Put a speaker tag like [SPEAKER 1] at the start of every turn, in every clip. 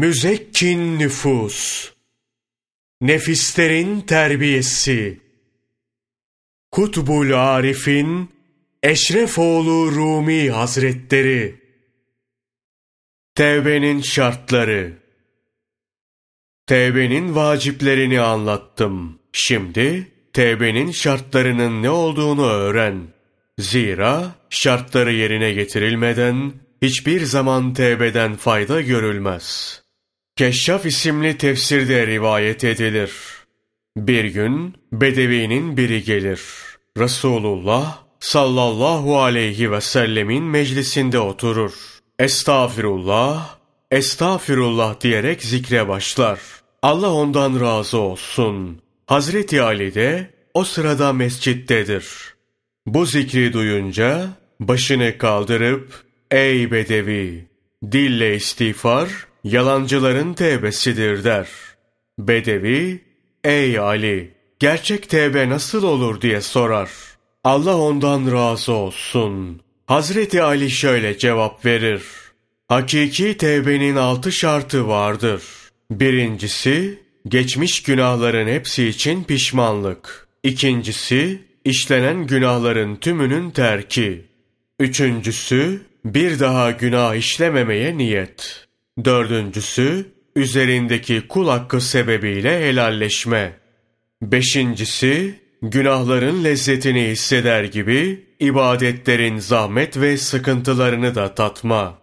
[SPEAKER 1] Müzekkin nüfus, nefislerin terbiyesi, Kutbul Arif'in Eşrefoğlu Rumi Hazretleri, Tevbenin şartları, Tevbenin vaciplerini anlattım. Şimdi tevbenin şartlarının ne olduğunu öğren. Zira şartları yerine getirilmeden hiçbir zaman tevbeden fayda görülmez. Keşşaf isimli tefsirde rivayet edilir. Bir gün Bedevi'nin biri gelir. Resulullah sallallahu aleyhi ve sellemin meclisinde oturur. Estağfirullah, estağfirullah diyerek zikre başlar. Allah ondan razı olsun. Hazreti Ali de o sırada mescittedir. Bu zikri duyunca başını kaldırıp ''Ey Bedevi, dille istiğfar yalancıların tevbesidir.'' der. Bedevi ''Ey Ali, gerçek tevbe nasıl olur?'' diye sorar. Allah ondan razı olsun. Hazreti Ali şöyle cevap verir. Hakiki tevbenin altı şartı vardır. Birincisi, geçmiş günahların hepsi için pişmanlık. İkincisi, işlenen günahların tümünün terki. Üçüncüsü, bir daha günah işlememeye niyet. Dördüncüsü, üzerindeki kul hakkı sebebiyle helalleşme. Beşincisi, günahların lezzetini hisseder gibi ibadetlerin zahmet ve sıkıntılarını da tatma.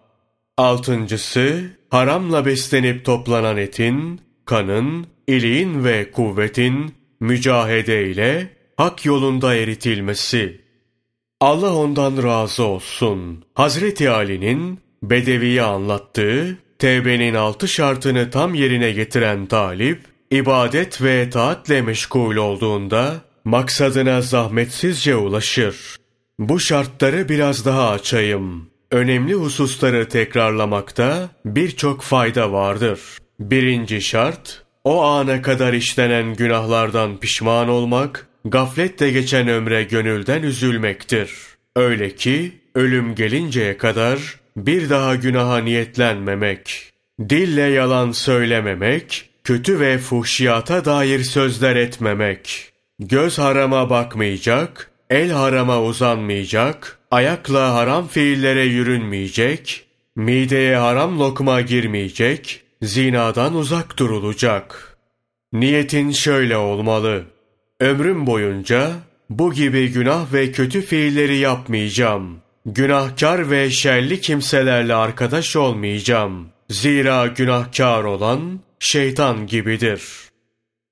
[SPEAKER 1] Altıncısı, haramla beslenip toplanan etin, kanın, iliğin ve kuvvetin mücahede ile hak yolunda eritilmesi. Allah ondan razı olsun. Hazreti Ali'nin Bedevi'ye anlattığı tevbenin altı şartını tam yerine getiren talip, ibadet ve taatle meşgul olduğunda maksadına zahmetsizce ulaşır. Bu şartları biraz daha açayım. Önemli hususları tekrarlamakta birçok fayda vardır. Birinci şart, o ana kadar işlenen günahlardan pişman olmak, gafletle geçen ömre gönülden üzülmektir. Öyle ki, ölüm gelinceye kadar bir daha günaha niyetlenmemek, dille yalan söylememek, kötü ve fuhşiyata dair sözler etmemek, göz harama bakmayacak, el harama uzanmayacak, ayakla haram fiillere yürünmeyecek, mideye haram lokma girmeyecek, zinadan uzak durulacak. Niyetin şöyle olmalı. Ömrüm boyunca bu gibi günah ve kötü fiilleri yapmayacağım. Günahkar ve şerli kimselerle arkadaş olmayacağım. Zira günahkar olan şeytan gibidir.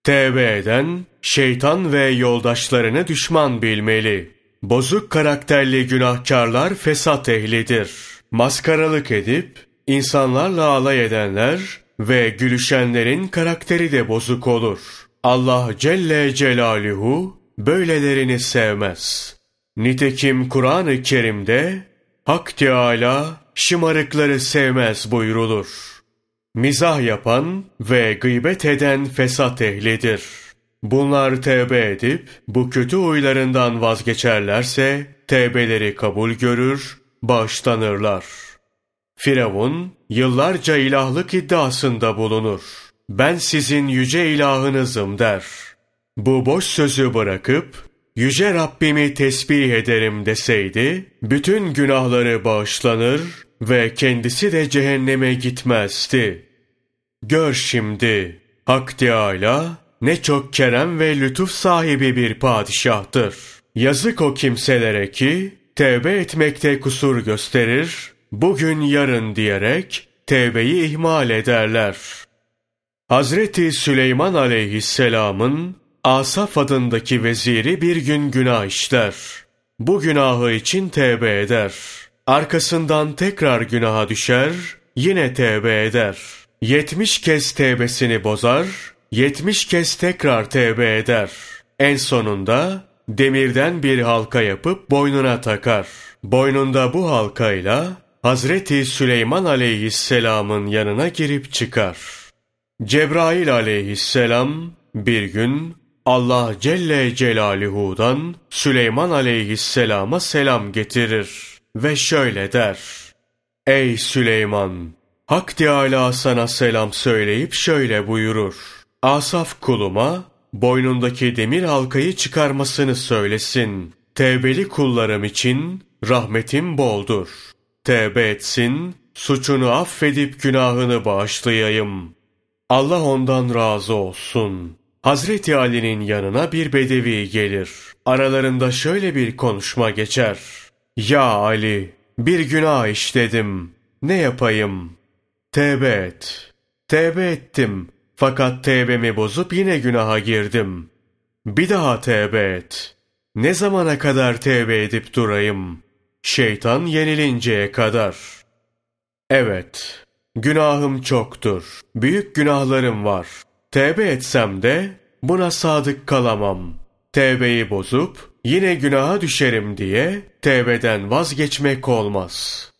[SPEAKER 1] Tevbe eden şeytan ve yoldaşlarını düşman bilmeli. Bozuk karakterli günahkarlar fesat ehlidir. Maskaralık edip insanlarla alay edenler ve gülüşenlerin karakteri de bozuk olur. Allah Celle Celaluhu böylelerini sevmez. Nitekim Kur'an-ı Kerim'de Hak Teâlâ şımarıkları sevmez buyrulur. Mizah yapan ve gıybet eden fesat ehlidir. Bunlar tevbe edip bu kötü huylarından vazgeçerlerse tevbeleri kabul görür, bağışlanırlar. Firavun yıllarca ilahlık iddiasında bulunur. Ben sizin yüce ilahınızım der. Bu boş sözü bırakıp yüce Rabbimi tesbih ederim deseydi, bütün günahları bağışlanır ve kendisi de cehenneme gitmezdi. Gör şimdi, Hak Teâlâ ne çok kerem ve lütuf sahibi bir padişahtır. Yazık o kimselere ki, tevbe etmekte kusur gösterir, bugün yarın diyerek tevbeyi ihmal ederler. Hazreti Süleyman aleyhisselamın Asaf adındaki veziri bir gün günah işler. Bu günahı için tevbe eder. Arkasından tekrar günaha düşer, yine tevbe eder. Yetmiş kez tevbesini bozar, yetmiş kez tekrar tevbe eder. En sonunda demirden bir halka yapıp boynuna takar. Boynunda bu halkayla Hazreti Süleyman aleyhisselamın yanına girip çıkar. Cebrail aleyhisselam bir gün Allah Celle Celaluhu'dan Süleyman aleyhisselama selam getirir ve şöyle der. Ey Süleyman! Hak Teâlâ sana selam söyleyip şöyle buyurur. Asaf kuluma boynundaki demir halkayı çıkarmasını söylesin. Tevbeli kullarım için rahmetim boldur. Tevbe etsin, suçunu affedip günahını bağışlayayım. Allah ondan razı olsun. Hazreti Ali'nin yanına bir bedevi gelir. Aralarında şöyle bir konuşma geçer. Ya Ali, bir günah işledim. Ne yapayım? Tevbe et. Tevbe ettim. Fakat tevbemi bozup yine günaha girdim. Bir daha tevbe et. Ne zamana kadar tevbe edip durayım? Şeytan yenilinceye kadar. Evet, günahım çoktur. Büyük günahlarım var. Tevbe etsem de buna sadık kalamam. Tevbeyi bozup yine günaha düşerim diye tevbeden vazgeçmek olmaz.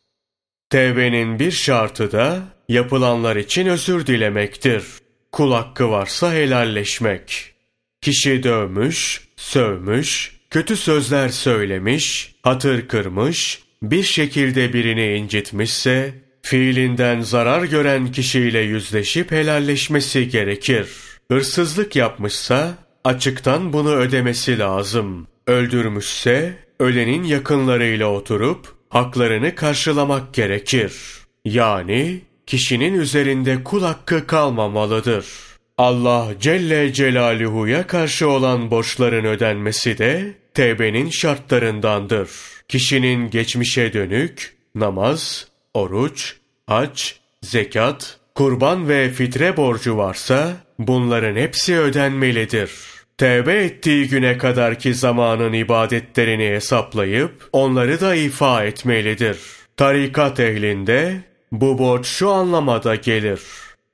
[SPEAKER 1] Tevbenin bir şartı da yapılanlar için özür dilemektir. Kul hakkı varsa helalleşmek. Kişi dövmüş, sövmüş, kötü sözler söylemiş, hatır kırmış, bir şekilde birini incitmişse, fiilinden zarar gören kişiyle yüzleşip helalleşmesi gerekir. Hırsızlık yapmışsa, açıktan bunu ödemesi lazım. Öldürmüşse, ölenin yakınlarıyla oturup, haklarını karşılamak gerekir. Yani, kişinin üzerinde kul hakkı kalmamalıdır. Allah Celle Celaluhu'ya karşı olan borçların ödenmesi de tevbenin şartlarındandır. Kişinin geçmişe dönük namaz, oruç, hac, zekat, kurban ve fitre borcu varsa bunların hepsi ödenmelidir. Tevbe ettiği güne kadarki zamanın ibadetlerini hesaplayıp onları da ifa etmelidir. Tarikat ehlinde bu borç şu anlamada gelir.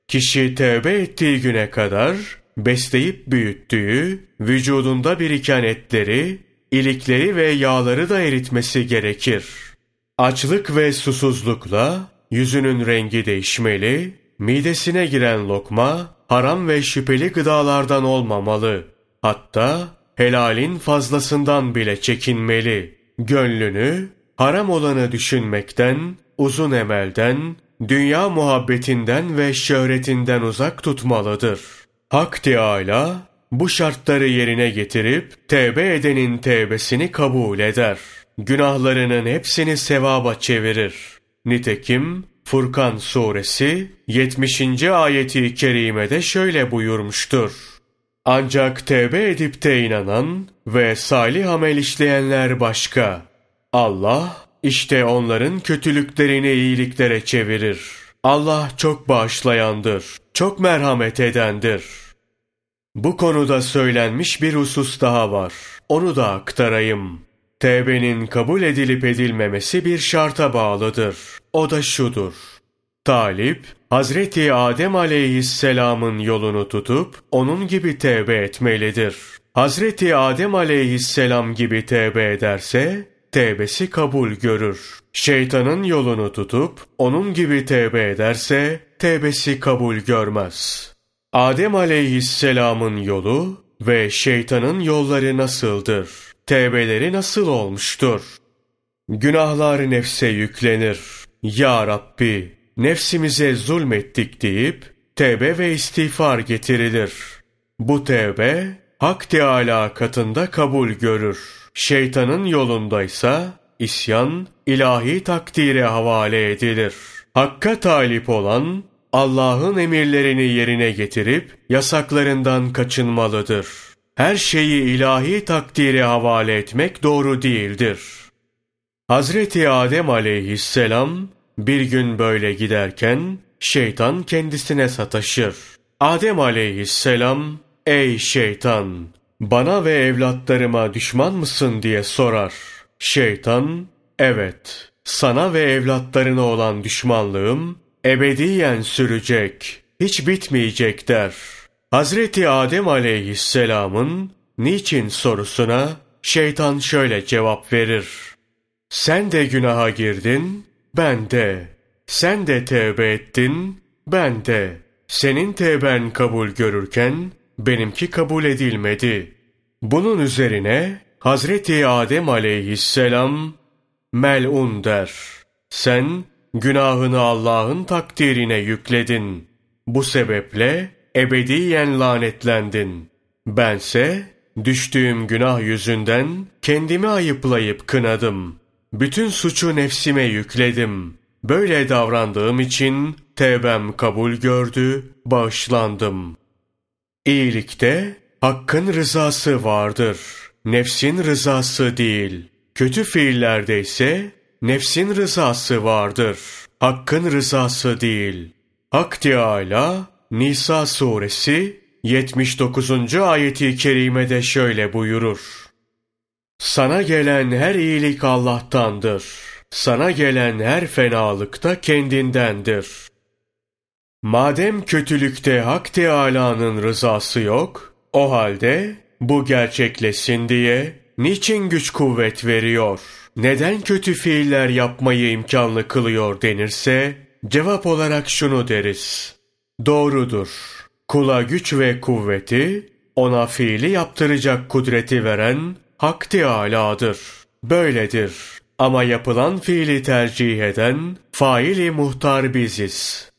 [SPEAKER 1] Kişi tevbe ettiği güne kadar besleyip büyüttüğü, vücudunda biriken etleri, ilikleri ve yağları da eritmesi gerekir. Açlık ve susuzlukla yüzünün rengi değişmeli, midesine giren lokma haram ve şüpheli gıdalardan olmamalı. Hatta helalin fazlasından bile çekinmeli. Gönlünü haram olanı düşünmekten, uzun emelden, dünya muhabbetinden ve şöhretinden uzak tutmalıdır. Hak Teâlâ bu şartları yerine getirip tevbe edenin tevbesini kabul eder. Günahlarının hepsini sevaba çevirir. Nitekim Furkan suresi 70. ayeti kerimede şöyle buyurmuştur. Ancak tevbe edip de inanan ve salih amel işleyenler başka. Allah işte onların kötülüklerini iyiliklere çevirir. Allah çok bağışlayandır, çok merhamet edendir. Bu konuda söylenmiş bir husus daha var. Onu da aktarayım. Tevbenin kabul edilip edilmemesi bir şarta bağlıdır. O da şudur. Talip, Hazreti Adem aleyhisselamın yolunu tutup onun gibi tevbe etmelidir. Hazreti Adem aleyhisselam gibi tevbe ederse tevbesi kabul görür. Şeytanın yolunu tutup onun gibi tevbe ederse tevbesi kabul görmez. Adem aleyhisselamın yolu ve şeytanın yolları nasıldır? Tevbeleri nasıl olmuştur? Günahlar nefse yüklenir. Ya Rabbi, nefsimize zulmettik deyip tevbe ve istiğfar getirilir. Bu tevbe Hak Teâlâ katında kabul görür. Şeytanın yolundaysa isyan ilahi takdire havale edilir. Hakka talip olan Allah'ın emirlerini yerine getirip yasaklarından kaçınmalıdır. Her şeyi ilahi takdire havale etmek doğru değildir. Hazreti Adem aleyhisselam bir gün böyle giderken şeytan kendisine sataşır. Adem aleyhisselam, ey şeytan bana ve evlatlarıma düşman mısın diye sorar. Şeytan, evet, sana ve evlatlarına olan düşmanlığım ebediyen sürecek, hiç bitmeyecek der. Hazreti Adem aleyhisselamın niçin sorusuna şeytan şöyle cevap verir. Sen de günaha girdin, ben de. Sen de tevbe ettin, ben de. Senin tevben kabul görürken benimki kabul edilmedi. Bunun üzerine Hazreti Adem aleyhisselam melun der. Sen günahını Allah'ın takdirine yükledin. Bu sebeple ebediyen lanetlendin. Bense düştüğüm günah yüzünden kendimi ayıplayıp kınadım. Bütün suçu nefsime yükledim. Böyle davrandığım için tevbem kabul gördü, bağışlandım. İyilikte Hakkın rızası vardır. Nefsin rızası değil. Kötü fiillerde ise nefsin rızası vardır. Hakkın rızası değil. Hak Teâlâ Nisa suresi 79. ayeti kerimede şöyle buyurur. Sana gelen her iyilik Allah'tandır. Sana gelen her fenalık da kendindendir. Madem kötülükte Hak Teâlâ'nın rızası yok, o halde bu gerçekleşsin diye niçin güç kuvvet veriyor? Neden kötü fiiller yapmayı imkanlı kılıyor denirse cevap olarak şunu deriz. Doğrudur. Kula güç ve kuvveti ona fiili yaptıracak kudreti veren Hak Teâlâ'dır. Böyledir. Ama yapılan fiili tercih eden faili muhtar biziz.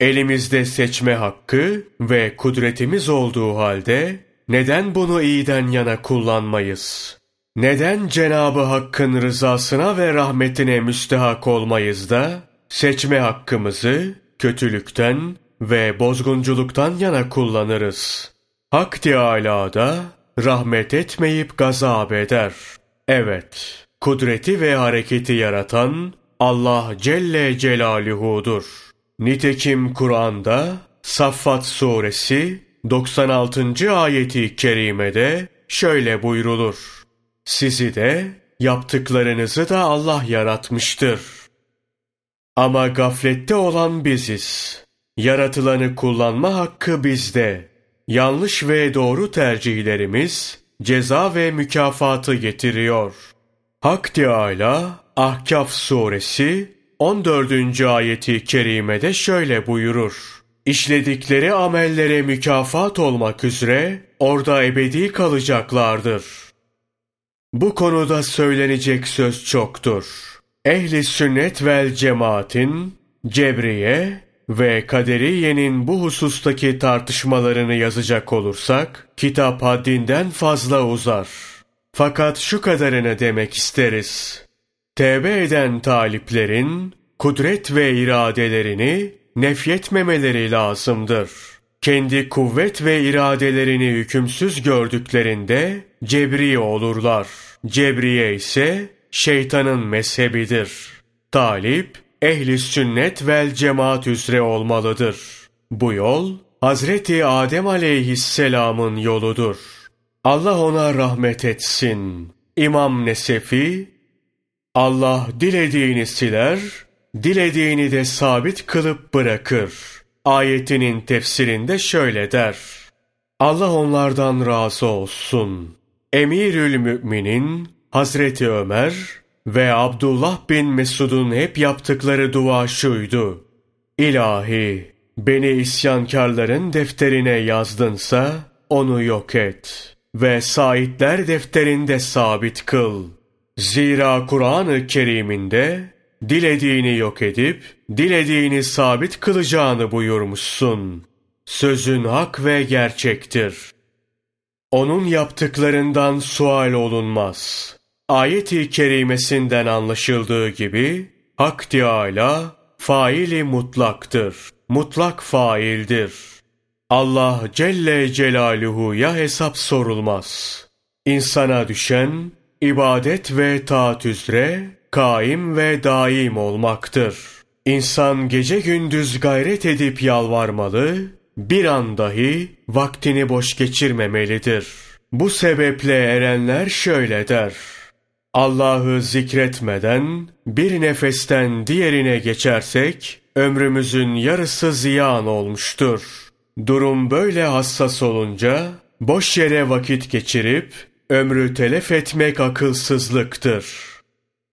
[SPEAKER 1] Elimizde seçme hakkı ve kudretimiz olduğu halde neden bunu iyiden yana kullanmayız? Neden Cenabı Hakk'ın rızasına ve rahmetine müstehak olmayız da seçme hakkımızı kötülükten ve bozgunculuktan yana kullanırız? Hak Teâlâ da rahmet etmeyip gazap eder. Evet, kudreti ve hareketi yaratan Allah Celle Celaluhu'dur. Nitekim Kur'an'da Saffat suresi 96. ayeti kerimede şöyle buyrulur. Sizi de yaptıklarınızı da Allah yaratmıştır. Ama gaflette olan biziz. Yaratılanı kullanma hakkı bizde. Yanlış ve doğru tercihlerimiz ceza ve mükafatı getiriyor. Hak Teâlâ Ahkaf suresi 14. ayeti kerimede şöyle buyurur. İşledikleri amellere mükafat olmak üzere orada ebedi kalacaklardır. Bu konuda söylenecek söz çoktur. Ehli sünnet vel cemaatin, Cebriye ve Kaderiye'nin bu husustaki tartışmalarını yazacak olursak, kitap haddinden fazla uzar. Fakat şu kadarını demek isteriz. Tevbe eden taliplerin kudret ve iradelerini nefyetmemeleri lazımdır. Kendi kuvvet ve iradelerini hükümsüz gördüklerinde cebri olurlar. Cebriye ise şeytanın mezhebidir. Talip, ehli sünnet vel cemaat üzere olmalıdır. Bu yol, Hazreti Adem aleyhisselamın yoludur. Allah ona rahmet etsin. İmam Nesefi, Allah dilediğini siler, dilediğini de sabit kılıp bırakır. Ayetinin tefsirinde şöyle der. Allah onlardan razı olsun. Emirül Müminin Hazreti Ömer ve Abdullah bin Mesud'un hep yaptıkları dua şuydu. İlahi, beni isyankarların defterine yazdınsa onu yok et ve saitler defterinde sabit kıl.'' Zira Kur'an-ı Kerim'inde dilediğini yok edip dilediğini sabit kılacağını buyurmuşsun. Sözün hak ve gerçektir. Onun yaptıklarından sual olunmaz. Ayet-i kerimesinden anlaşıldığı gibi Hak Teâlâ faili mutlaktır. Mutlak faildir. Allah Celle Celaluhu'ya hesap sorulmaz. İnsana düşen ibadet ve taat üzere kaim ve daim olmaktır. İnsan gece gündüz gayret edip yalvarmalı, bir an dahi vaktini boş geçirmemelidir. Bu sebeple erenler şöyle der. Allah'ı zikretmeden bir nefesten diğerine geçersek ömrümüzün yarısı ziyan olmuştur. Durum böyle hassas olunca boş yere vakit geçirip ömrü telef etmek akılsızlıktır.''